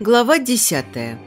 Глава десятая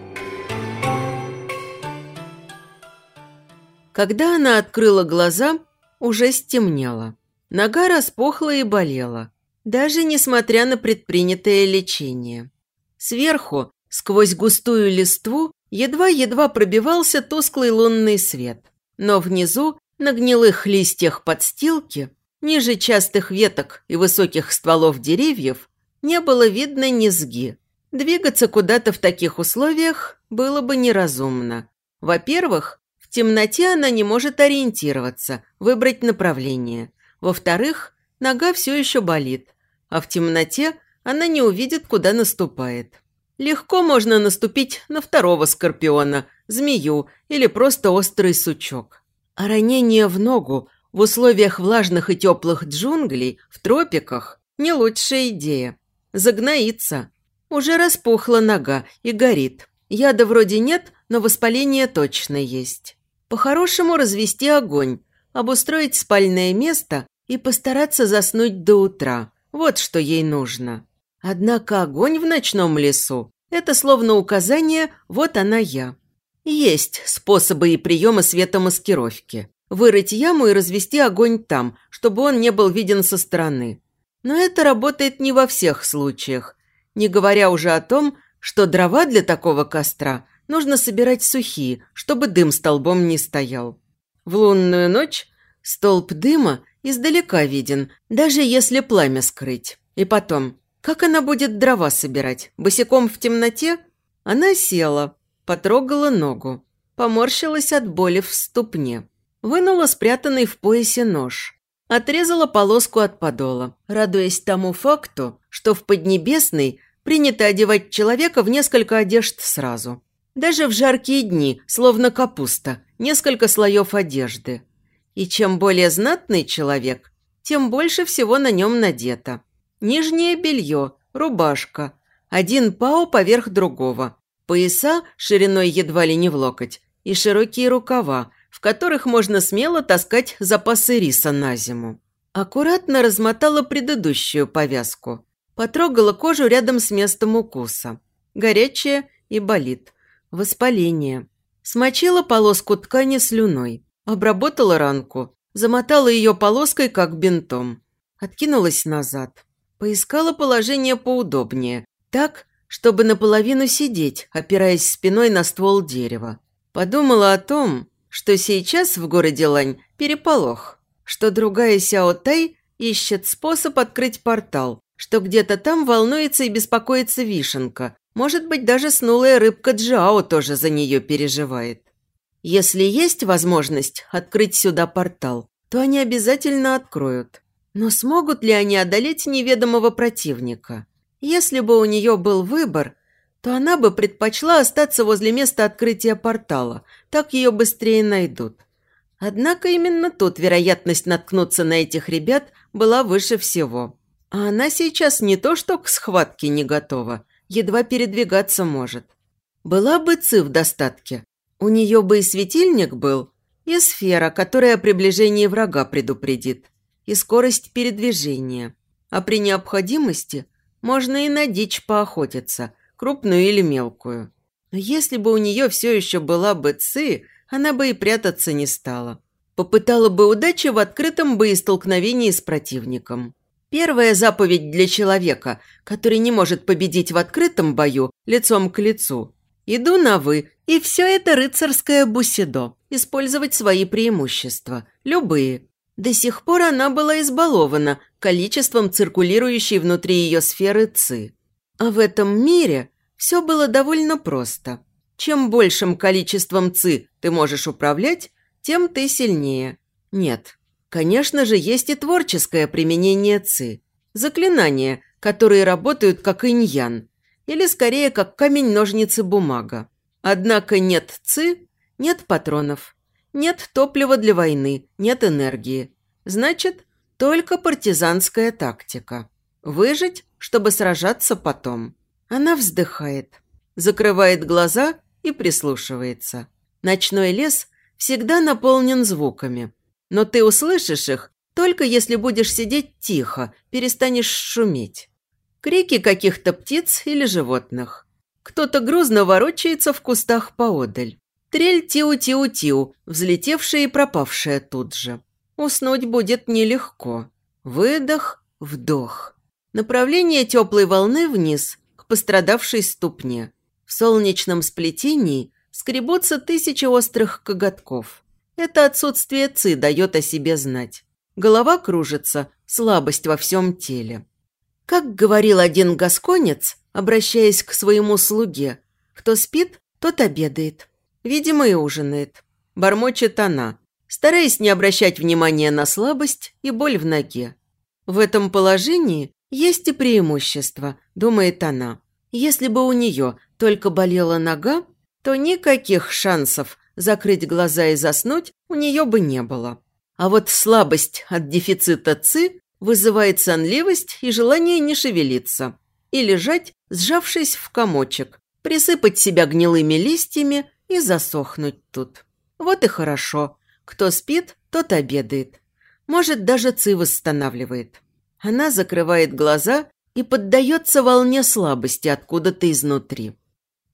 Когда она открыла глаза, уже стемнело. Нога распухла и болела, даже несмотря на предпринятое лечение. Сверху, сквозь густую листву, едва-едва пробивался тусклый лунный свет. Но внизу, на гнилых листьях подстилки, ниже частых веток и высоких стволов деревьев, не было видно низги. Двигаться куда-то в таких условиях было бы неразумно. Во-первых, в темноте она не может ориентироваться, выбрать направление. Во-вторых, нога все еще болит, а в темноте она не увидит, куда наступает. Легко можно наступить на второго скорпиона, змею или просто острый сучок. А ранение в ногу в условиях влажных и теплых джунглей в тропиках – не лучшая идея. Загноится – уже распухла нога и горит. Яда вроде нет, но воспаление точно есть. По-хорошему развести огонь, обустроить спальное место и постараться заснуть до утра. Вот что ей нужно. Однако огонь в ночном лесу – это словно указание «вот она я». Есть способы и приемы светомаскировки. Вырыть яму и развести огонь там, чтобы он не был виден со стороны. Но это работает не во всех случаях, не говоря уже о том, что дрова для такого костра нужно собирать сухие, чтобы дым столбом не стоял. В лунную ночь столб дыма издалека виден, даже если пламя скрыть. И потом, как она будет дрова собирать? Босиком в темноте? Она села, потрогала ногу, поморщилась от боли в ступне. Вынула спрятанный в поясе нож. Отрезала полоску от подола, радуясь тому факту, что в Поднебесной принято одевать человека в несколько одежд сразу. Даже в жаркие дни, словно капуста, несколько слоев одежды. И чем более знатный человек, тем больше всего на нем надето. Нижнее белье, рубашка, один пау поверх другого, пояса шириной едва ли не в локоть и широкие рукава, которых можно смело таскать запасы риса на зиму. Аккуратно размотала предыдущую повязку. Потрогала кожу рядом с местом укуса. Горячее и болит. Воспаление. Смочила полоску ткани слюной. Обработала ранку. Замотала ее полоской, как бинтом. Откинулась назад. Поискала положение поудобнее. Так, чтобы наполовину сидеть, опираясь спиной на ствол дерева. Подумала о том, что сейчас в городе Лань переполох, что другая Сяо Тай ищет способ открыть портал, что где-то там волнуется и беспокоится Вишенка, может быть, даже снулая рыбка Джао тоже за нее переживает. Если есть возможность открыть сюда портал, то они обязательно откроют. Но смогут ли они одолеть неведомого противника? Если бы у нее был выбор, то она бы предпочла остаться возле места открытия портала, так ее быстрее найдут. Однако именно тут вероятность наткнуться на этих ребят была выше всего. А она сейчас не то что к схватке не готова, едва передвигаться может. Была бы Ци в достатке. У нее бы и светильник был, и сфера, которая о приближении врага предупредит, и скорость передвижения. А при необходимости можно и на дичь поохотиться – крупную или мелкую. Но если бы у нее все еще была бы ци, она бы и прятаться не стала. Попытала бы удачи в открытом боестолкновении с противником. Первая заповедь для человека, который не может победить в открытом бою лицом к лицу. Иду на «вы», и все это рыцарское бусидо. Использовать свои преимущества. Любые. До сих пор она была избалована количеством циркулирующей внутри ее сферы ЦИ. А в этом мире все было довольно просто. Чем большим количеством ЦИ ты можешь управлять, тем ты сильнее. Нет, конечно же, есть и творческое применение ЦИ. Заклинания, которые работают как иньян, или скорее как камень-ножницы-бумага. Однако нет ЦИ, нет патронов, нет топлива для войны, нет энергии. Значит, только партизанская тактика. Выжить, чтобы сражаться потом. Она вздыхает, закрывает глаза и прислушивается. Ночной лес всегда наполнен звуками. Но ты услышишь их только если будешь сидеть тихо, перестанешь шуметь. Крики каких-то птиц или животных. Кто-то грузно ворочается в кустах поодаль. Трель тиу-тиу-тиу, взлетевшая и пропавшая тут же. Уснуть будет нелегко. Выдох, вдох. Направление теплой волны вниз, пострадавшей ступне. В солнечном сплетении скребутся тысячи острых коготков. Это отсутствие ци дает о себе знать. Голова кружится, слабость во всем теле. Как говорил один гасконец, обращаясь к своему слуге, кто спит, тот обедает. Видимо, и ужинает. Бормочет она, стараясь не обращать внимания на слабость и боль в ноге. В этом положении есть и преимущество, думает она. Если бы у нее только болела нога, то никаких шансов закрыть глаза и заснуть у нее бы не было. А вот слабость от дефицита ЦИ вызывает сонливость и желание не шевелиться и лежать, сжавшись в комочек, присыпать себя гнилыми листьями и засохнуть тут. Вот и хорошо. Кто спит, тот обедает. Может, даже ЦИ восстанавливает. Она закрывает глаза и поддается волне слабости откуда-то изнутри.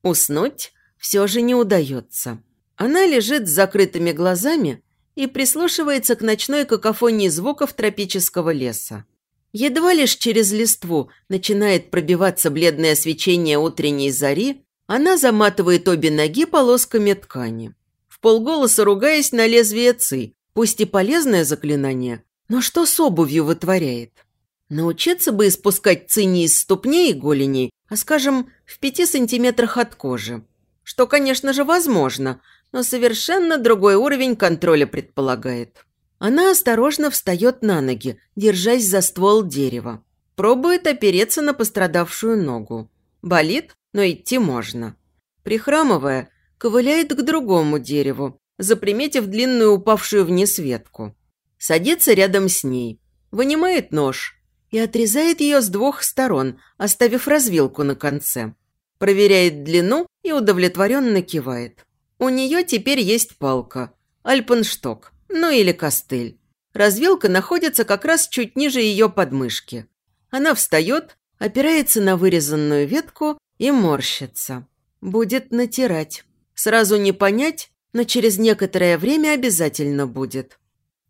Уснуть все же не удается. Она лежит с закрытыми глазами и прислушивается к ночной какофонии звуков тропического леса. Едва лишь через листву начинает пробиваться бледное свечение утренней зари, она заматывает обе ноги полосками ткани. В полголоса ругаясь на лезвие ци, пусть и полезное заклинание, но что с обувью вытворяет? Научиться бы испускать ци не из ступней и голеней, а, скажем, в пяти сантиметрах от кожи. Что, конечно же, возможно – но совершенно другой уровень контроля предполагает. Она осторожно встает на ноги, держась за ствол дерева. Пробует опереться на пострадавшую ногу. Болит, но идти можно. Прихрамывая, ковыляет к другому дереву, заприметив длинную упавшую вниз ветку. Садится рядом с ней, вынимает нож и отрезает ее с двух сторон, оставив развилку на конце. Проверяет длину и удовлетворенно кивает. У нее теперь есть палка, альпеншток, ну или костыль. Развилка находится как раз чуть ниже ее подмышки. Она встает, опирается на вырезанную ветку и морщится. Будет натирать. Сразу не понять, но через некоторое время обязательно будет.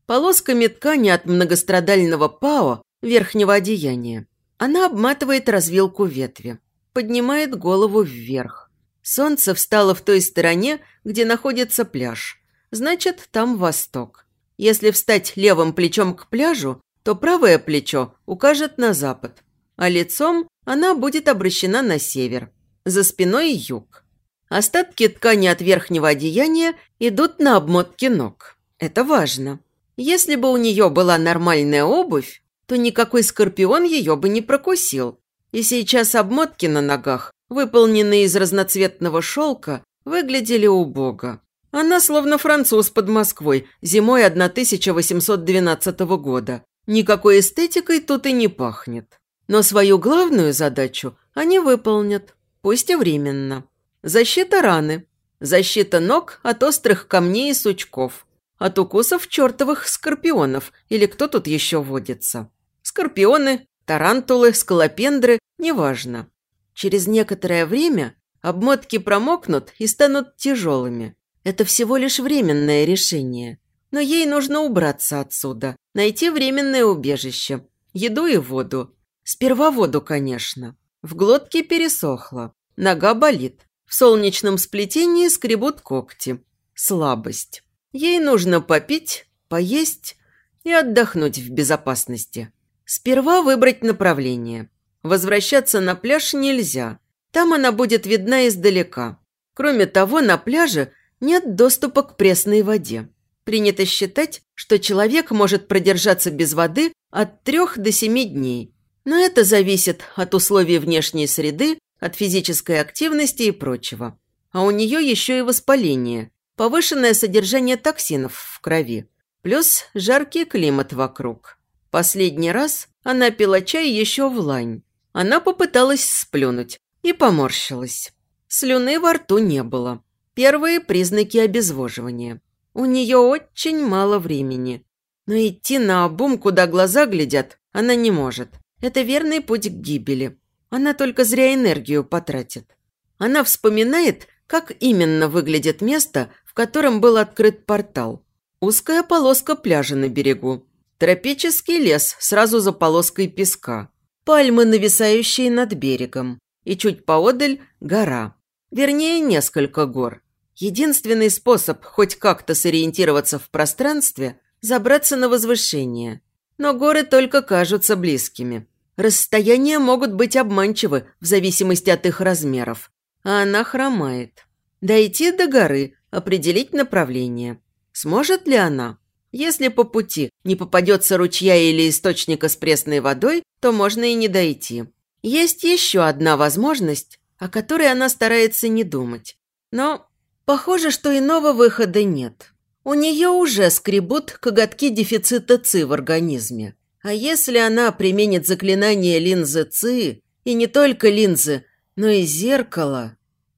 Полосками ткани от многострадального ПАО верхнего одеяния. Она обматывает развилку ветви, поднимает голову вверх. Солнце встало в той стороне, где находится пляж. Значит, там восток. Если встать левым плечом к пляжу, то правое плечо укажет на запад, а лицом она будет обращена на север. За спиной юг. Остатки ткани от верхнего одеяния идут на обмотки ног. Это важно. Если бы у нее была нормальная обувь, то никакой скорпион ее бы не прокусил. И сейчас обмотки на ногах выполненные из разноцветного шелка, выглядели убого. Она словно француз под Москвой зимой 1812 года. Никакой эстетикой тут и не пахнет. Но свою главную задачу они выполнят, пусть и временно. Защита раны, защита ног от острых камней и сучков, от укусов чертовых скорпионов или кто тут еще водится. Скорпионы, тарантулы, скалопендры – неважно. Через некоторое время обмотки промокнут и станут тяжелыми. Это всего лишь временное решение. Но ей нужно убраться отсюда, найти временное убежище, еду и воду. Сперва воду, конечно. В глотке пересохло, нога болит. В солнечном сплетении скребут когти. Слабость. Ей нужно попить, поесть и отдохнуть в безопасности. Сперва выбрать направление. Возвращаться на пляж нельзя. Там она будет видна издалека. Кроме того, на пляже нет доступа к пресной воде. Принято считать, что человек может продержаться без воды от трех до семи дней. Но это зависит от условий внешней среды, от физической активности и прочего. А у нее еще и воспаление, повышенное содержание токсинов в крови, плюс жаркий климат вокруг. Последний раз она пила чай еще в лань. Она попыталась сплюнуть и поморщилась. Слюны во рту не было. Первые признаки обезвоживания. У нее очень мало времени. Но идти на обум, куда глаза глядят, она не может. Это верный путь к гибели. Она только зря энергию потратит. Она вспоминает, как именно выглядит место, в котором был открыт портал. Узкая полоска пляжа на берегу. Тропический лес сразу за полоской песка. Пальмы, нависающие над берегом. И чуть поодаль – гора. Вернее, несколько гор. Единственный способ хоть как-то сориентироваться в пространстве – забраться на возвышение. Но горы только кажутся близкими. Расстояния могут быть обманчивы в зависимости от их размеров. А она хромает. Дойти до горы, определить направление. Сможет ли она? Если по пути не попадется ручья или источника с пресной водой, то можно и не дойти. Есть еще одна возможность, о которой она старается не думать. Но похоже, что иного выхода нет. У нее уже скребут коготки дефицита ЦИ в организме. А если она применит заклинание линзы ЦИ, и не только линзы, но и зеркало,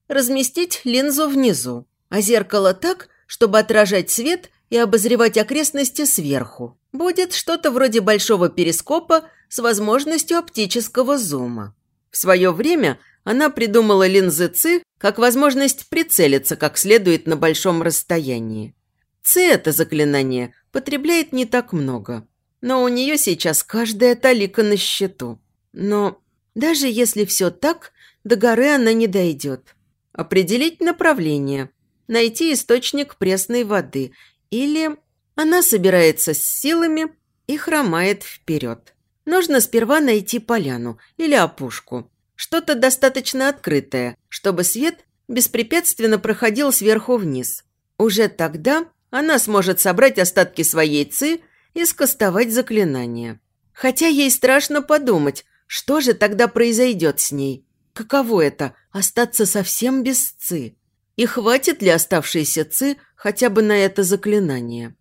разместить линзу внизу, а зеркало так, чтобы отражать свет и обозревать окрестности сверху. Будет что-то вроде большого перископа с возможностью оптического зума. В свое время она придумала линзы ЦИ как возможность прицелиться как следует на большом расстоянии. Ци это заклинание потребляет не так много, но у нее сейчас каждая талика на счету. Но даже если все так, до горы она не дойдет. Определить направление, найти источник пресной воды или она собирается с силами и хромает вперед. Нужно сперва найти поляну или опушку, что-то достаточно открытое, чтобы свет беспрепятственно проходил сверху вниз. Уже тогда она сможет собрать остатки своей ци и скостовать заклинание. Хотя ей страшно подумать, что же тогда произойдет с ней. Каково это – остаться совсем без ци? И хватит ли оставшейся ци хотя бы на это заклинание?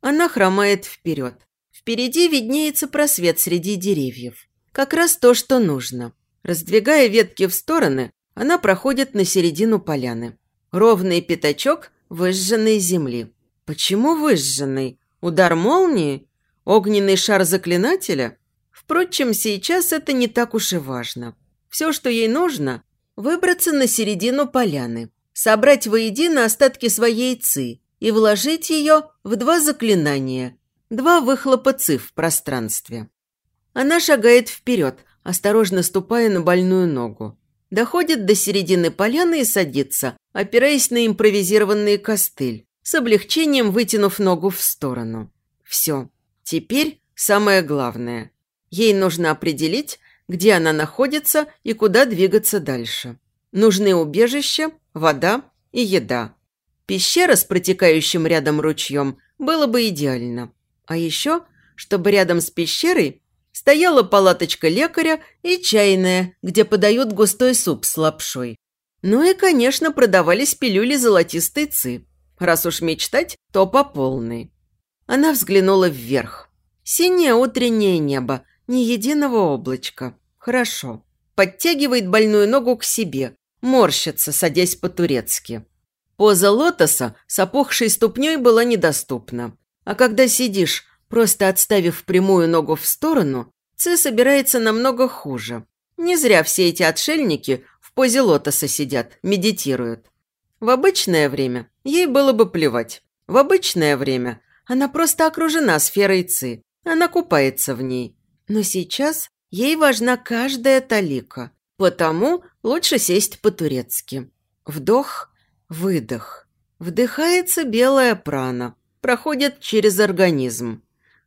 Она хромает вперед. Впереди виднеется просвет среди деревьев. Как раз то, что нужно. Раздвигая ветки в стороны, она проходит на середину поляны. Ровный пятачок выжженной земли. Почему выжженный? Удар молнии? Огненный шар заклинателя? Впрочем, сейчас это не так уж и важно. Все, что ей нужно – выбраться на середину поляны, собрать воедино остатки своей ци и вложить ее в два заклинания, два выхлопа ци в пространстве. Она шагает вперед, осторожно ступая на больную ногу. Доходит до середины поляны и садится, опираясь на импровизированный костыль с облегчением вытянув ногу в сторону. Все. Теперь самое главное. Ей нужно определить, где она находится и куда двигаться дальше. Нужны убежище, вода и еда. Пещера с протекающим рядом ручьем было бы идеально. А еще, чтобы рядом с пещерой стояла палаточка лекаря и чайная, где подают густой суп с лапшой. Ну и, конечно, продавались пилюли золотистой ци. Раз уж мечтать, то по полной. Она взглянула вверх. Синее утреннее небо, ни единого облачка. Хорошо. Подтягивает больную ногу к себе, морщится, садясь по-турецки. Поза лотоса с опухшей ступней была недоступна. А когда сидишь, просто отставив прямую ногу в сторону, Ци собирается намного хуже. Не зря все эти отшельники в позе лотоса сидят, медитируют. В обычное время ей было бы плевать. В обычное время она просто окружена сферой ЦИ. Она купается в ней. Но сейчас ей важна каждая талика. Потому лучше сесть по-турецки. Вдох, выдох. Вдыхается белая прана. Проходит через организм.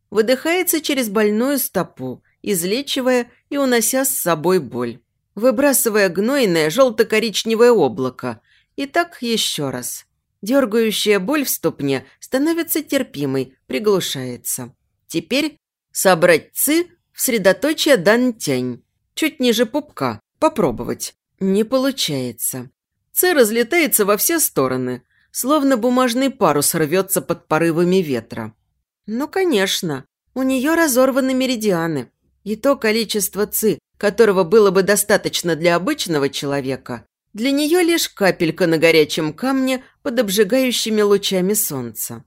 Выдыхается через больную стопу, излечивая и унося с собой боль. Выбрасывая гнойное желто-коричневое облако – и так еще раз. Дергающая боль в ступне становится терпимой, приглушается. Теперь собрать ци в средоточие дан-тянь. Чуть ниже пупка. Попробовать. Не получается. Ци разлетается во все стороны, словно бумажный парус рвется под порывами ветра. Ну, конечно, у нее разорваны меридианы. И то количество ци, которого было бы достаточно для обычного человека, для нее лишь капелька на горячем камне под обжигающими лучами солнца.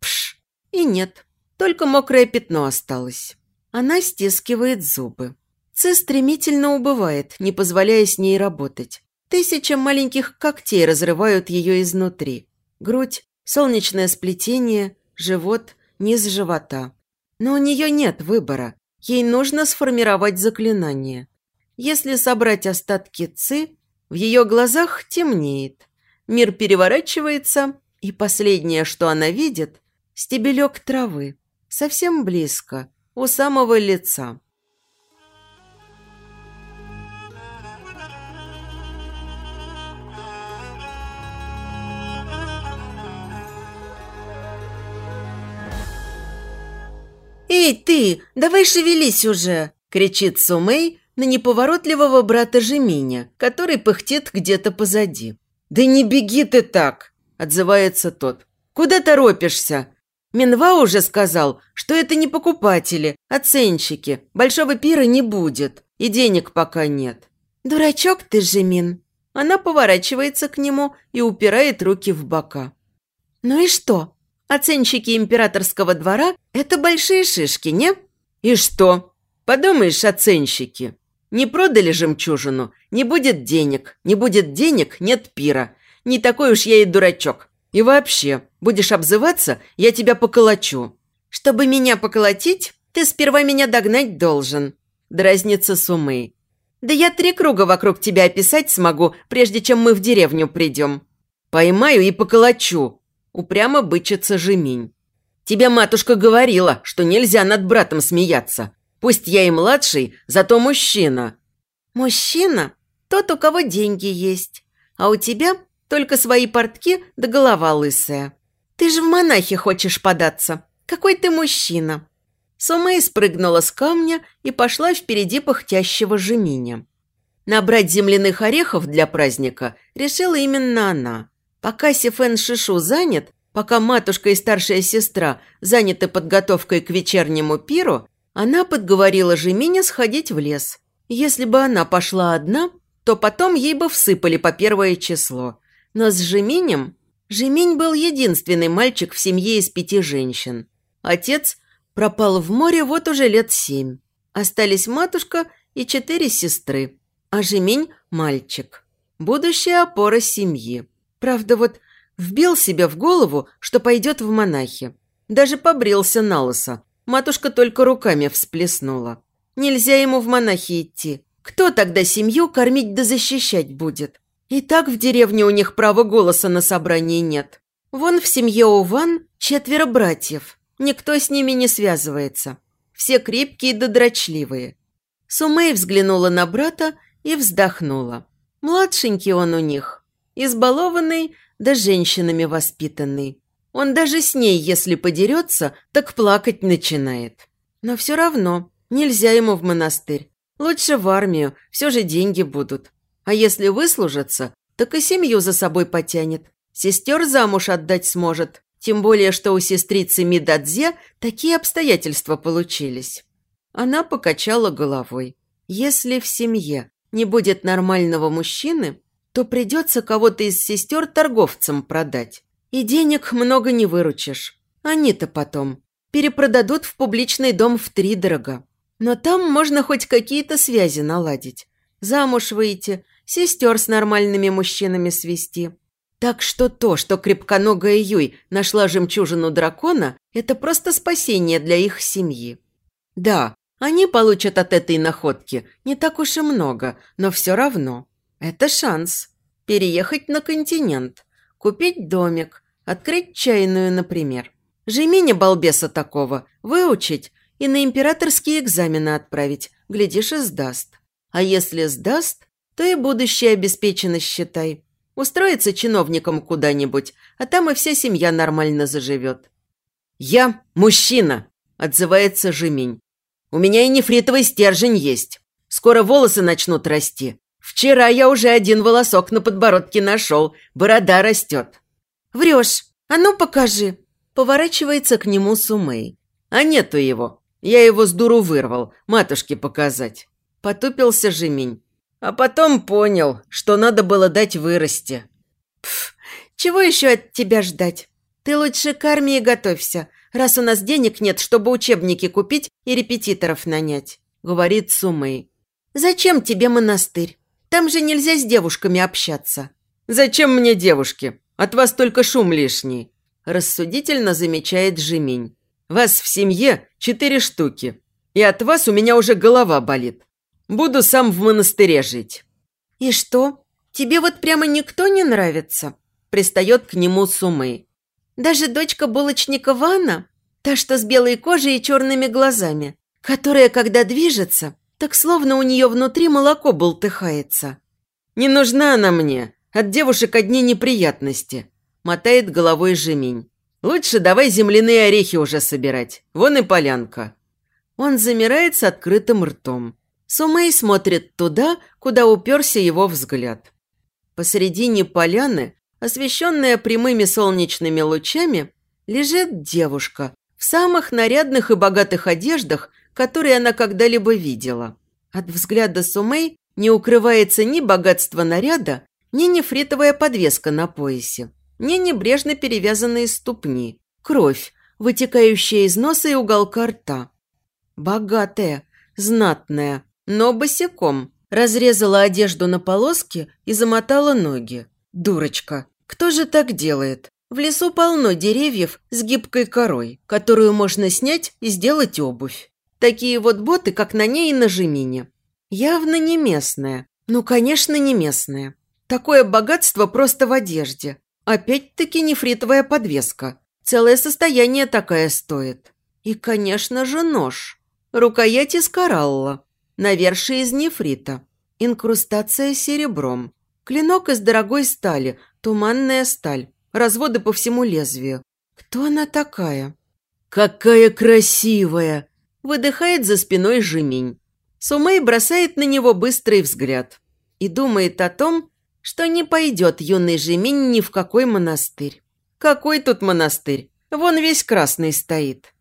Пш! И нет, только мокрое пятно осталось. Она стискивает зубы. Ци стремительно убывает, не позволяя с ней работать. Тысячи маленьких когтей разрывают ее изнутри. Грудь, солнечное сплетение, живот, низ живота. Но у нее нет выбора. Ей нужно сформировать заклинание. Если собрать остатки ци, в ее глазах темнеет. Мир переворачивается, и последнее, что она видит – стебелек травы. Совсем близко, у самого лица. «Эй, ты, давай шевелись уже!» – кричит Сумей на неповоротливого брата Жеминя, который пыхтит где-то позади. «Да не беги ты так!» – отзывается тот. «Куда торопишься?» Минва уже сказал, что это не покупатели, а ценщики. Большого пира не будет, и денег пока нет. «Дурачок ты, Жемин!» Она поворачивается к нему и упирает руки в бока. «Ну и что? Оценщики императорского двора – это большие шишки, не? И что? Подумаешь, оценщики. Не продали жемчужину, не будет денег. Не будет денег – нет пира. Не такой уж я и дурачок. И вообще, будешь обзываться, я тебя поколочу. Чтобы меня поколотить, ты сперва меня догнать должен. Дразнится Сумэй. Да я три круга вокруг тебя описать смогу, прежде чем мы в деревню придем. Поймаю и поколочу, Упрямо бычится Жеминь. «Тебе матушка говорила, что нельзя над братом смеяться. Пусть я и младший, зато мужчина». «Мужчина? Тот, у кого деньги есть. А у тебя только свои портки да голова лысая. Ты же в монахи хочешь податься. Какой ты мужчина?» Сумэй спрыгнула с камня и пошла впереди пыхтящего Жеминя. Набрать земляных орехов для праздника решила именно она. Пока Сифен Шишу занят, пока матушка и старшая сестра заняты подготовкой к вечернему пиру, она подговорила Жеминя сходить в лес. Если бы она пошла одна, то потом ей бы всыпали по первое число. Но с Жеминем... Жеминь был единственный мальчик в семье из пяти женщин. Отец пропал в море вот уже лет семь. Остались матушка и четыре сестры, а Жеминь – мальчик. Будущая опора семьи. Правда, вот вбил себе в голову, что пойдет в монахи. Даже побрился на лысо. Матушка только руками всплеснула. Нельзя ему в монахи идти. Кто тогда семью кормить да защищать будет? И так в деревне у них права голоса на собрании нет. Вон в семье Уван четверо братьев. Никто с ними не связывается. Все крепкие да дрочливые. Сумей взглянула на брата и вздохнула. Младшенький он у них, Избалованный, да женщинами воспитанный. Он даже с ней, если подерется, так плакать начинает. Но все равно нельзя ему в монастырь. Лучше в армию, все же деньги будут. А если выслужится, так и семью за собой потянет. Сестер замуж отдать сможет. Тем более, что у сестрицы Мидадзе такие обстоятельства получились. Она покачала головой. Если в семье не будет нормального мужчины, то придется кого-то из сестер торговцам продать. И денег много не выручишь. Они-то потом перепродадут в публичный дом в три дорого. Но там можно хоть какие-то связи наладить. Замуж выйти, сестер с нормальными мужчинами свести. Так что то, что крепконогая Юй нашла жемчужину дракона, это просто спасение для их семьи. Да, они получат от этой находки не так уж и много, но все равно. Это шанс. Переехать на континент, купить домик, открыть чайную, например. Жеминя балбеса такого выучить и на императорские экзамены отправить, глядишь и сдаст. А если сдаст, то и будущее обеспечено, считай. Устроится чиновником куда-нибудь, а там и вся семья нормально заживет. «Я мужчина», – отзывается Жемень. «У меня и нефритовый стержень есть. Скоро волосы начнут расти. Вчера я уже один волосок на подбородке нашел, борода растет». «Врешь. А ну покажи». Поворачивается к нему Сумей. «А нету его. Я его с дуру вырвал, матушке показать». Потупился Жемень. А потом понял, что надо было дать вырасти. Пф, чего еще от тебя ждать? Ты лучше к армии готовься, раз у нас денег нет, чтобы учебники купить и репетиторов нанять», — говорит Сумей. «Зачем тебе монастырь? Там же нельзя с девушками общаться». «Зачем мне девушки? От вас только шум лишний», – рассудительно замечает Жемень. «Вас в семье четыре штуки, и от вас у меня уже голова болит. Буду сам в монастыре жить». «И что? Тебе вот прямо никто не нравится?» – пристает к нему Сумы. «Даже дочка булочника Вана, та, что с белой кожей и черными глазами, которая, когда движется, так словно у нее внутри молоко болтыхается». «Не нужна она мне. От девушек одни неприятности», – мотает головой Жемень. «Лучше давай земляные орехи уже собирать. Вон и полянка». Он замирает с открытым ртом. Сумей смотрит туда, куда уперся его взгляд. Посередине поляны, освещенная прямыми солнечными лучами, лежит девушка в самых нарядных и богатых одеждах, которые она когда-либо видела. От взгляда Сумей не укрывается ни богатство наряда, ни нефритовая подвеска на поясе, ни небрежно перевязанные ступни, кровь, вытекающая из носа и уголка рта. Богатая, знатная, но босиком. Разрезала одежду на полоски и замотала ноги. Дурочка, кто же так делает? В лесу полно деревьев с гибкой корой, которую можно снять и сделать обувь. Такие вот боты, как на ней и на Жемине. Явно не местная. Ну, конечно, не местная. Такое богатство просто в одежде. Опять-таки нефритовая подвеска. Целое состояние такая стоит. И, конечно же, нож. Рукоять из коралла. Навершие из нефрита. Инкрустация серебром. Клинок из дорогой стали. Туманная сталь. Разводы по всему лезвию. Кто она такая? «Какая красивая!» Выдыхает за спиной Жемень. Сумей бросает на него быстрый взгляд и думает о том, что не пойдет юный Жемень ни в какой монастырь. Какой тут монастырь? Вон весь красный стоит.